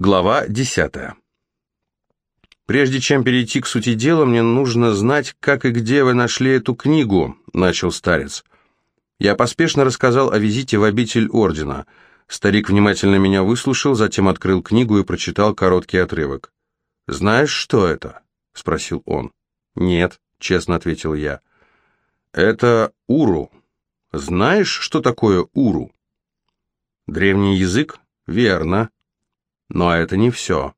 Глава 10. «Прежде чем перейти к сути дела, мне нужно знать, как и где вы нашли эту книгу», — начал старец. Я поспешно рассказал о визите в обитель ордена. Старик внимательно меня выслушал, затем открыл книгу и прочитал короткий отрывок. «Знаешь, что это?» — спросил он. «Нет», — честно ответил я. «Это Уру. Знаешь, что такое Уру?» «Древний язык?» «Верно». Но это не все.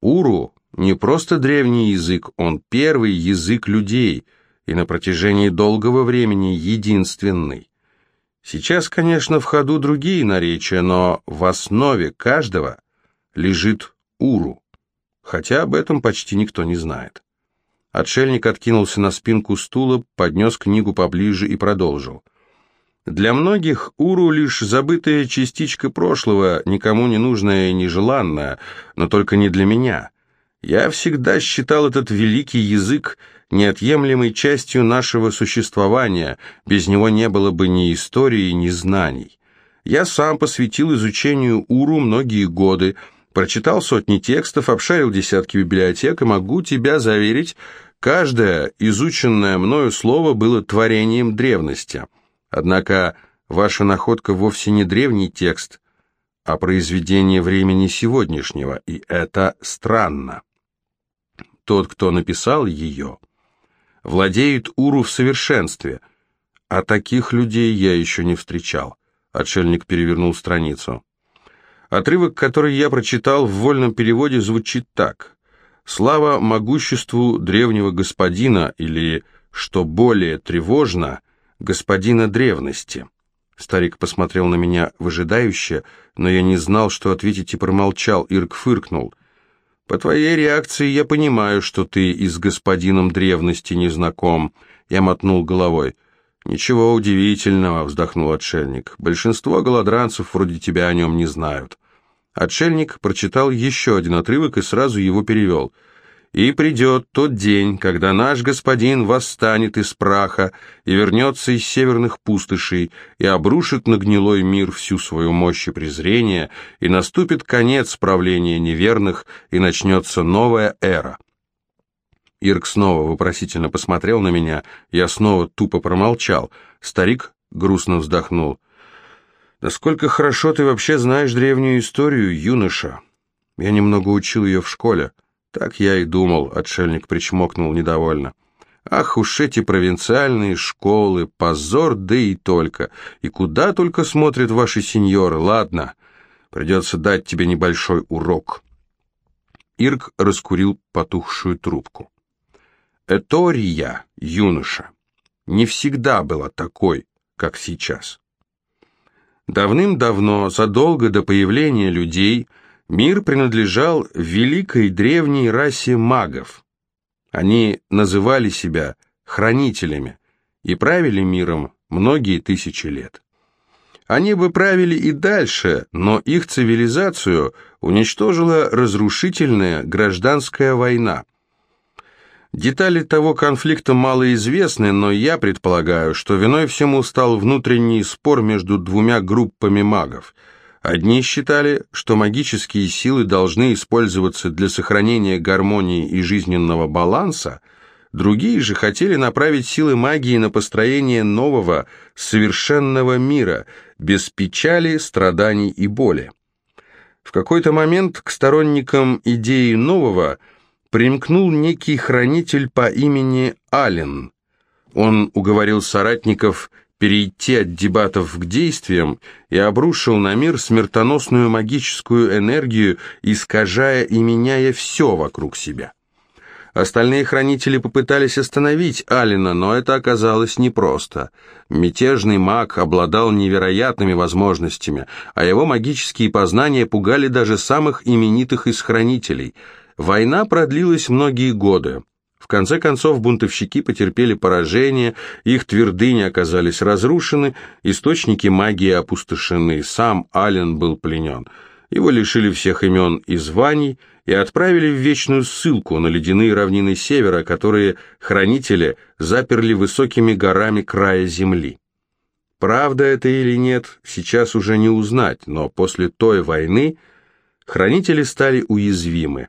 Уру не просто древний язык, он первый язык людей и на протяжении долгого времени единственный. Сейчас, конечно, в ходу другие наречия, но в основе каждого лежит Уру, хотя об этом почти никто не знает. Отшельник откинулся на спинку стула, поднес книгу поближе и продолжил. Для многих Уру лишь забытая частичка прошлого, никому не нужная и нежеланная, но только не для меня. Я всегда считал этот великий язык неотъемлемой частью нашего существования, без него не было бы ни истории, ни знаний. Я сам посвятил изучению Уру многие годы, прочитал сотни текстов, обшарил десятки библиотек и могу тебя заверить, каждое изученное мною слово было творением древности – Однако ваша находка вовсе не древний текст, а произведение времени сегодняшнего, и это странно. Тот, кто написал ее, владеет Уру в совершенстве, а таких людей я еще не встречал. Отшельник перевернул страницу. Отрывок, который я прочитал в вольном переводе, звучит так. «Слава могуществу древнего господина» или, что более тревожно, господина древности. Старик посмотрел на меня выжидающе, но я не знал, что ответить, и промолчал. Ирк фыркнул. «По твоей реакции я понимаю, что ты и с господином древности не знаком». Я мотнул головой. «Ничего удивительного», — вздохнул отшельник. «Большинство голодранцев вроде тебя о нем не знают». Отшельник прочитал еще один отрывок и сразу его перевел — и придет тот день, когда наш господин восстанет из праха и вернется из северных пустошей и обрушит на гнилой мир всю свою мощь и презрение, и наступит конец правления неверных, и начнется новая эра. Ирк снова вопросительно посмотрел на меня, я снова тупо промолчал. Старик грустно вздохнул. «Насколько хорошо ты вообще знаешь древнюю историю, юноша? Я немного учил ее в школе». «Так я и думал», — отшельник причмокнул недовольно. «Ах уж эти провинциальные школы, позор, да и только! И куда только смотрят ваши сеньоры, ладно, придется дать тебе небольшой урок». Ирк раскурил потухшую трубку. «Этория, юноша, не всегда была такой, как сейчас. Давным-давно, задолго до появления людей, — Мир принадлежал великой древней расе магов. Они называли себя хранителями и правили миром многие тысячи лет. Они бы правили и дальше, но их цивилизацию уничтожила разрушительная гражданская война. Детали того конфликта малоизвестны, но я предполагаю, что виной всему стал внутренний спор между двумя группами магов – Одни считали, что магические силы должны использоваться для сохранения гармонии и жизненного баланса, другие же хотели направить силы магии на построение нового, совершенного мира, без печали, страданий и боли. В какой-то момент к сторонникам идеи нового примкнул некий хранитель по имени Ален. Он уговорил соратников – перейти от дебатов к действиям и обрушил на мир смертоносную магическую энергию, искажая и меняя все вокруг себя. Остальные хранители попытались остановить Алина, но это оказалось непросто. Мятежный маг обладал невероятными возможностями, а его магические познания пугали даже самых именитых из хранителей. Война продлилась многие годы. В конце концов бунтовщики потерпели поражение, их твердыни оказались разрушены, источники магии опустошены, сам Ален был пленен. Его лишили всех имен и званий и отправили в вечную ссылку на ледяные равнины севера, которые хранители заперли высокими горами края земли. Правда это или нет, сейчас уже не узнать, но после той войны Хранители стали уязвимы.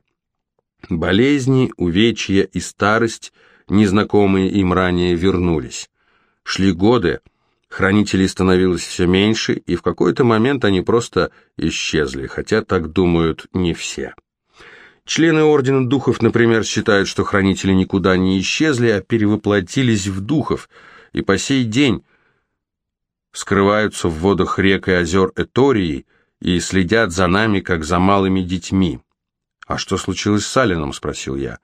Болезни, увечья и старость, незнакомые им ранее, вернулись. Шли годы, хранителей становилось все меньше, и в какой-то момент они просто исчезли, хотя так думают не все. Члены Ордена Духов, например, считают, что хранители никуда не исчезли, а перевоплотились в духов, и по сей день скрываются в водах рек и озер Этории и следят за нами, как за малыми детьми. «А что случилось с Алином?» — спросил я.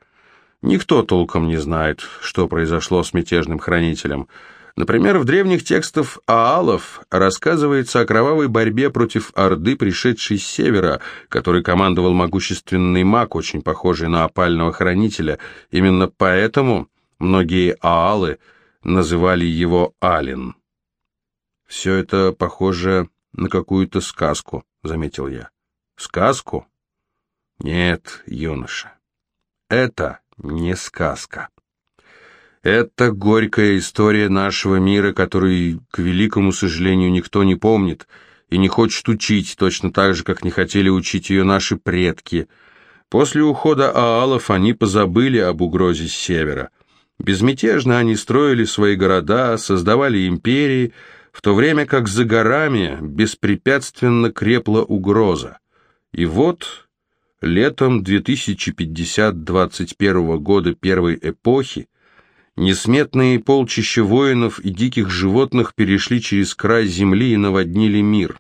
«Никто толком не знает, что произошло с мятежным хранителем. Например, в древних текстах Аалов рассказывается о кровавой борьбе против Орды, пришедшей с севера, который командовал могущественный маг, очень похожий на опального хранителя. Именно поэтому многие Аалы называли его Алин. «Все это похоже на какую-то сказку», — заметил я. «Сказку?» Нет, юноша, это не сказка. Это горькая история нашего мира, которую, к великому сожалению, никто не помнит и не хочет учить, точно так же, как не хотели учить ее наши предки. После ухода аалов они позабыли об угрозе с севера. Безмятежно они строили свои города, создавали империи, в то время как за горами беспрепятственно крепла угроза. И вот Летом 2050-21 года первой эпохи несметные полчища воинов и диких животных перешли через край земли и наводнили мир.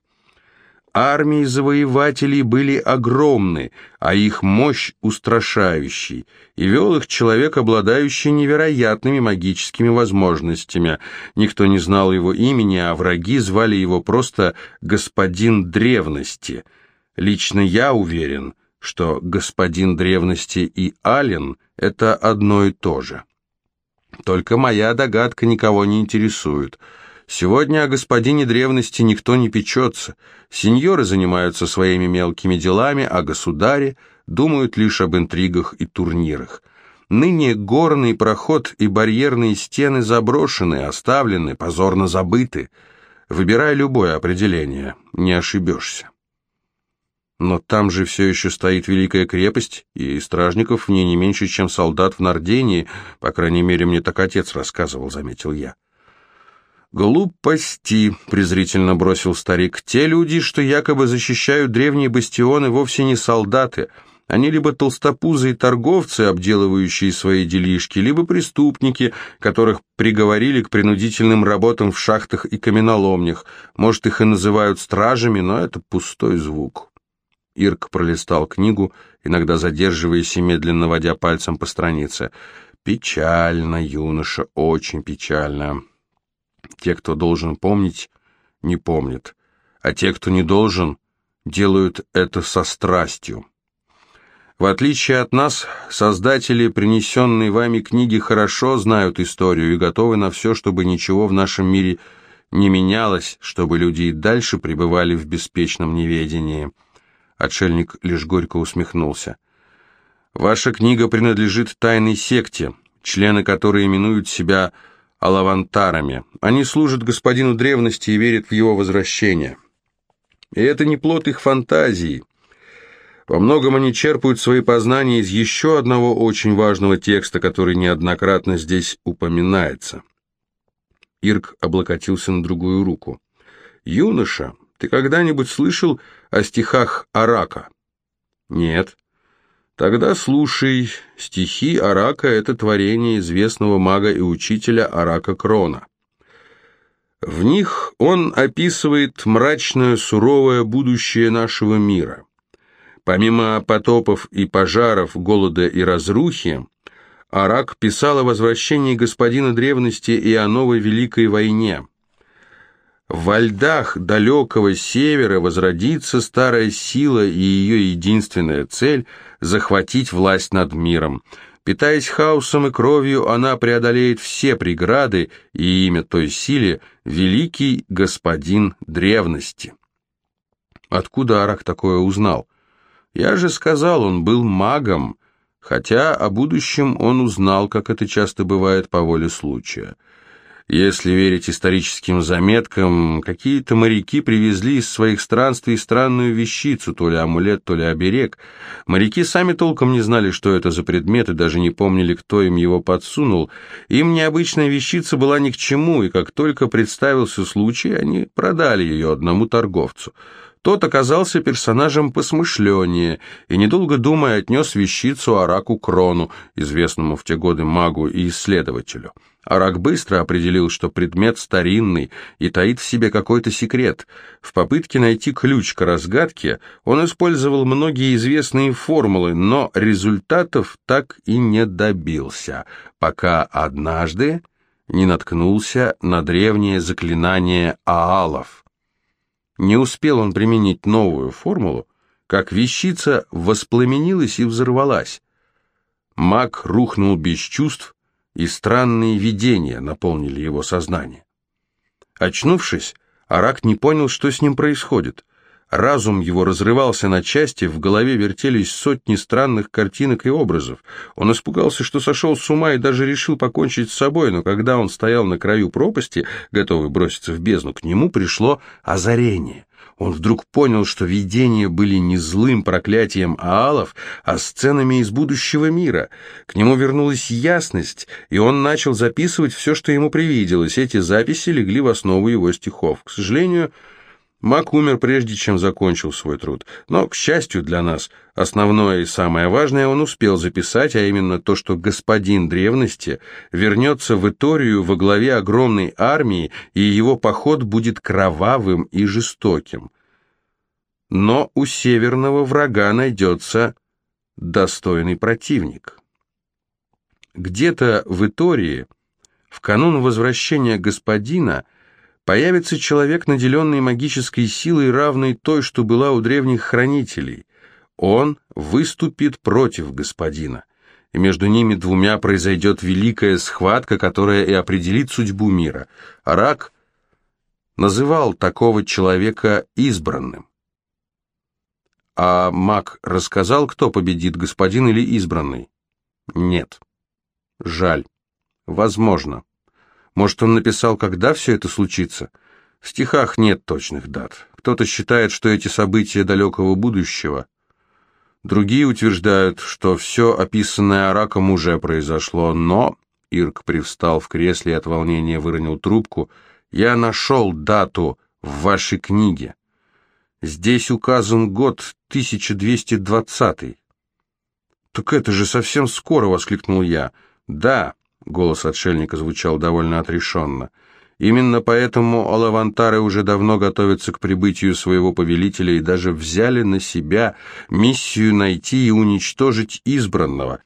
Армии завоевателей были огромны, а их мощь устрашающей, и вел их человек, обладающий невероятными магическими возможностями. Никто не знал его имени, а враги звали его просто «господин древности». Лично я уверен – что господин древности и Ален – это одно и то же. Только моя догадка никого не интересует. Сегодня о господине древности никто не печется. Сеньоры занимаются своими мелкими делами, а государи думают лишь об интригах и турнирах. Ныне горный проход и барьерные стены заброшены, оставлены, позорно забыты. Выбирай любое определение, не ошибешься. Но там же все еще стоит Великая крепость, и стражников в ней не меньше, чем солдат в Нардении, по крайней мере, мне так отец рассказывал, заметил я. «Глупости», — презрительно бросил старик, — «те люди, что якобы защищают древние бастионы, вовсе не солдаты». Они либо толстопузые торговцы, обделывающие свои делишки, либо преступники, которых приговорили к принудительным работам в шахтах и каменоломнях. Может, их и называют стражами, но это пустой звук. Ирк пролистал книгу, иногда задерживаясь и медленно водя пальцем по странице. «Печально, юноша, очень печально. Те, кто должен помнить, не помнят, а те, кто не должен, делают это со страстью. В отличие от нас, создатели принесенной вами книги хорошо знают историю и готовы на все, чтобы ничего в нашем мире не менялось, чтобы люди и дальше пребывали в беспечном неведении». Отшельник лишь горько усмехнулся. «Ваша книга принадлежит тайной секте, члены которой именуют себя алавантарами. Они служат господину древности и верят в его возвращение. И это не плод их фантазии. Во многом они черпают свои познания из еще одного очень важного текста, который неоднократно здесь упоминается». Ирк облокотился на другую руку. «Юноша, ты когда-нибудь слышал о стихах Арака? Нет. Тогда слушай, стихи Арака — это творение известного мага и учителя Арака Крона. В них он описывает мрачное, суровое будущее нашего мира. Помимо потопов и пожаров, голода и разрухи, Арак писал о возвращении господина древности и о новой великой войне. Во льдах далекого севера возродится старая сила, и ее единственная цель – захватить власть над миром. Питаясь хаосом и кровью, она преодолеет все преграды, и имя той силе – Великий Господин Древности. Откуда Арак такое узнал? Я же сказал, он был магом, хотя о будущем он узнал, как это часто бывает по воле случая – Если верить историческим заметкам, какие-то моряки привезли из своих странствий странную вещицу, то ли амулет, то ли оберег. Моряки сами толком не знали, что это за предмет, и даже не помнили, кто им его подсунул. Им необычная вещица была ни к чему, и как только представился случай, они продали ее одному торговцу. Тот оказался персонажем посмышленнее и, недолго думая, отнес вещицу Араку Крону, известному в те годы магу и исследователю. Арак быстро определил, что предмет старинный и таит в себе какой-то секрет. В попытке найти ключ к разгадке он использовал многие известные формулы, но результатов так и не добился, пока однажды не наткнулся на древнее заклинание аалов. Не успел он применить новую формулу, как вещица воспламенилась и взорвалась. Маг рухнул без чувств, и странные видения наполнили его сознание. Очнувшись, Арак не понял, что с ним происходит. Разум его разрывался на части, в голове вертелись сотни странных картинок и образов. Он испугался, что сошел с ума и даже решил покончить с собой, но когда он стоял на краю пропасти, готовый броситься в бездну, к нему пришло озарение. Он вдруг понял, что видения были не злым проклятием аалов, а сценами из будущего мира. К нему вернулась ясность, и он начал записывать все, что ему привиделось. Эти записи легли в основу его стихов. К сожалению, Мак умер прежде, чем закончил свой труд. Но, к счастью для нас, основное и самое важное он успел записать, а именно то, что господин древности вернется в Иторию во главе огромной армии, и его поход будет кровавым и жестоким. Но у северного врага найдется достойный противник. Где-то в Итории, в канун возвращения господина, появится человек, наделенный магической силой, равной той, что была у древних хранителей. Он выступит против господина, и между ними двумя произойдет великая схватка, которая и определит судьбу мира. Арак называл такого человека избранным. А маг рассказал, кто победит, господин или избранный? Нет. Жаль. Возможно. Может, он написал, когда все это случится? В стихах нет точных дат. Кто-то считает, что эти события далекого будущего. Другие утверждают, что все описанное Араком уже произошло, но... Ирк привстал в кресле и от волнения выронил трубку. «Я нашел дату в вашей книге. Здесь указан год 1220 «Так это же совсем скоро!» — воскликнул я. «Да, Голос отшельника звучал довольно отрешенно. Именно поэтому Олавантары уже давно готовятся к прибытию своего повелителя и даже взяли на себя миссию найти и уничтожить избранного.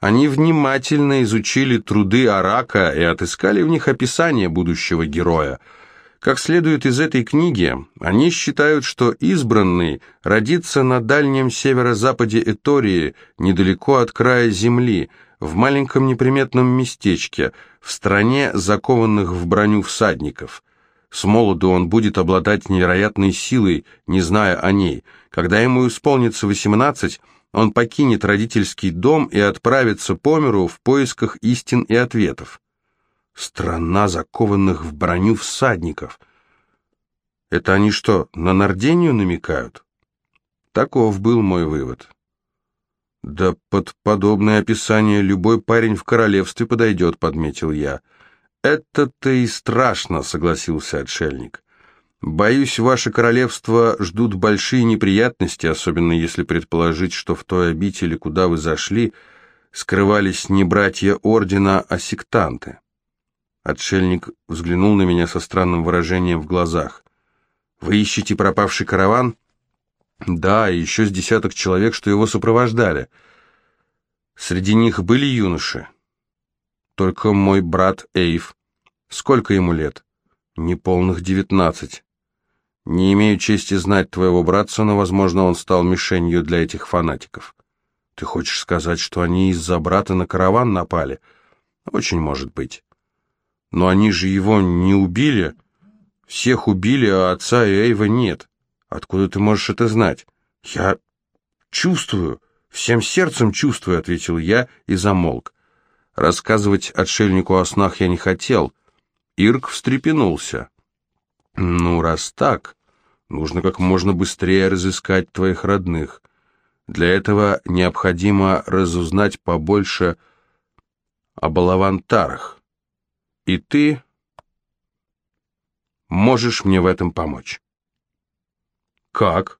Они внимательно изучили труды Арака и отыскали в них описание будущего героя. Как следует из этой книги, они считают, что избранный родится на дальнем северо-западе Этории, недалеко от края земли – в маленьком неприметном местечке, в стране закованных в броню всадников. С молоду он будет обладать невероятной силой, не зная о ней. Когда ему исполнится восемнадцать, он покинет родительский дом и отправится по миру в поисках истин и ответов. Страна закованных в броню всадников. Это они что, на Нардению намекают? Таков был мой вывод. «Да под подобное описание любой парень в королевстве подойдет», — подметил я. «Это-то и страшно», — согласился отшельник. «Боюсь, ваше королевство ждут большие неприятности, особенно если предположить, что в той обители, куда вы зашли, скрывались не братья ордена, а сектанты». Отшельник взглянул на меня со странным выражением в глазах. «Вы ищете пропавший караван?» Да, и еще с десяток человек, что его сопровождали. Среди них были юноши. Только мой брат Эйв. Сколько ему лет? Неполных девятнадцать. Не имею чести знать твоего братца, но, возможно, он стал мишенью для этих фанатиков. Ты хочешь сказать, что они из-за брата на караван напали? Очень может быть. Но они же его не убили. Всех убили, а отца и Эйва нет. «Откуда ты можешь это знать?» «Я чувствую, всем сердцем чувствую», — ответил я и замолк. Рассказывать отшельнику о снах я не хотел. Ирк встрепенулся. «Ну, раз так, нужно как можно быстрее разыскать твоих родных. Для этого необходимо разузнать побольше о балавантарах. И ты можешь мне в этом помочь». «Как?»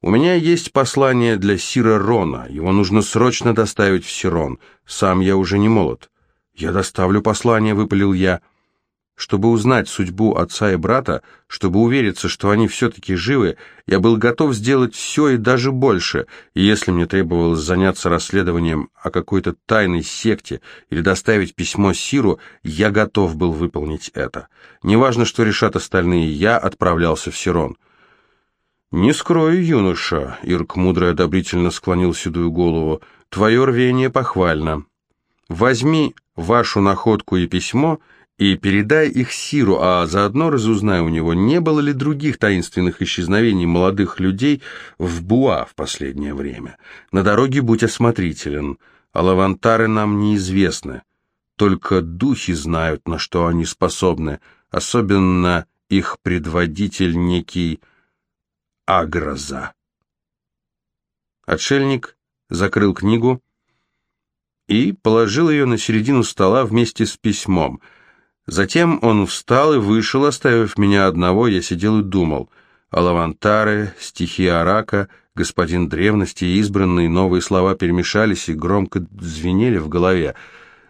«У меня есть послание для Сира Рона. Его нужно срочно доставить в Сирон. Сам я уже не молод». «Я доставлю послание», — выпалил я. Чтобы узнать судьбу отца и брата, чтобы увериться, что они все-таки живы, я был готов сделать все и даже больше, и если мне требовалось заняться расследованием о какой-то тайной секте или доставить письмо Сиру, я готов был выполнить это. Неважно, что решат остальные, я отправлялся в Сирон. «Не скрою, юноша», — Ирк мудро одобрительно склонил седую голову, — «твое рвение похвально. Возьми вашу находку и письмо и передай их Сиру, а заодно разузнай у него, не было ли других таинственных исчезновений молодых людей в Буа в последнее время. На дороге будь осмотрителен, а лавантары нам неизвестны. Только духи знают, на что они способны, особенно их предводитель некий Агроза. Отшельник закрыл книгу и положил ее на середину стола вместе с письмом. Затем он встал и вышел, оставив меня одного, я сидел и думал. Алавантары, стихи Арака, господин древности и избранные новые слова перемешались и громко звенели в голове.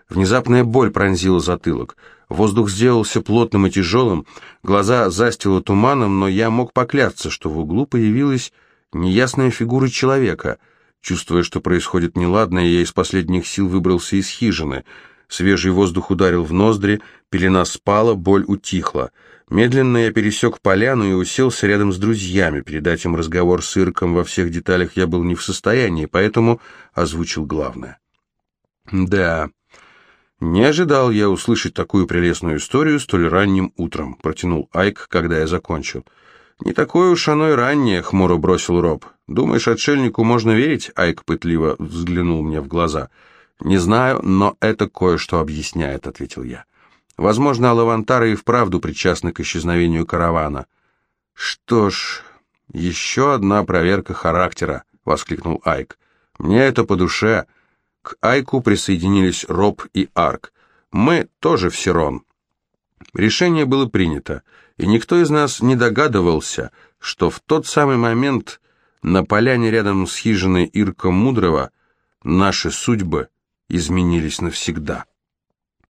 Внезапная боль пронзила затылок. Воздух сделался плотным и тяжелым, глаза застило туманом, но я мог поклясться, что в углу появилась неясная фигура человека. Чувствуя, что происходит неладное, я из последних сил выбрался из хижины. Свежий воздух ударил в ноздри, пелена спала, боль утихла. Медленно я пересек поляну и уселся рядом с друзьями. Передать им разговор с Ирком во всех деталях я был не в состоянии, поэтому озвучил главное. «Да, «Не ожидал я услышать такую прелестную историю столь ранним утром», — протянул Айк, когда я закончил. «Не такое уж оно и раннее», — хмуро бросил Роб. «Думаешь, отшельнику можно верить?» — Айк пытливо взглянул мне в глаза. «Не знаю, но это кое-что объясняет», — ответил я. «Возможно, Алавантары и вправду причастны к исчезновению каравана». «Что ж, еще одна проверка характера», — воскликнул Айк. «Мне это по душе». К Айку присоединились Роб и Арк. Мы тоже в Сирон. Решение было принято, и никто из нас не догадывался, что в тот самый момент на поляне рядом с хижиной Ирка Мудрого наши судьбы изменились навсегда.